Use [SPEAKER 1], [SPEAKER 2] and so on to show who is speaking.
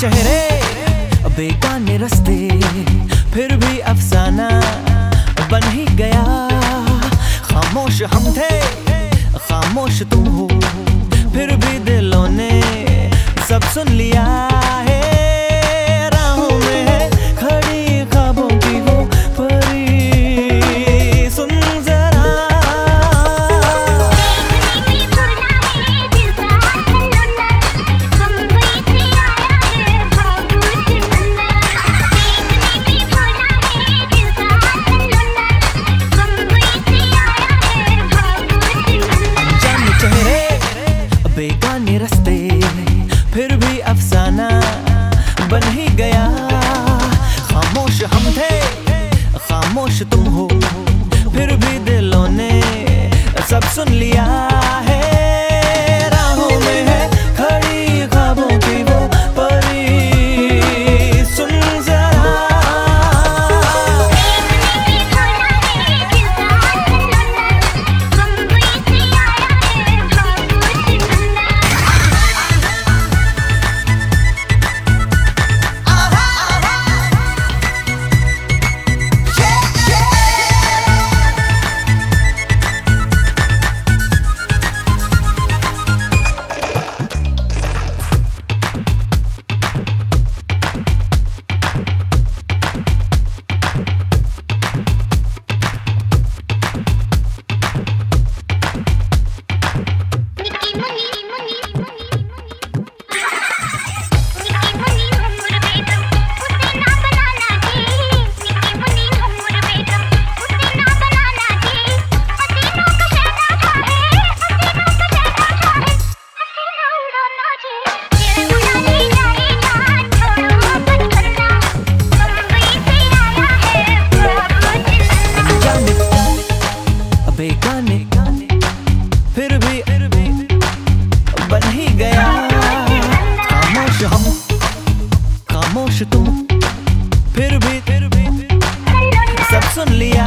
[SPEAKER 1] चेहरे बेगाने रस्ते, फिर भी अफसाना बन ही गया। खामोश हम थे, खामोश तुम हो, फिर भी दिलों ने सब सुन लिया। ही गया। खामोश हम थे खामोश तुम हो। खामोश तुम। फिर भी सब सुन लिया।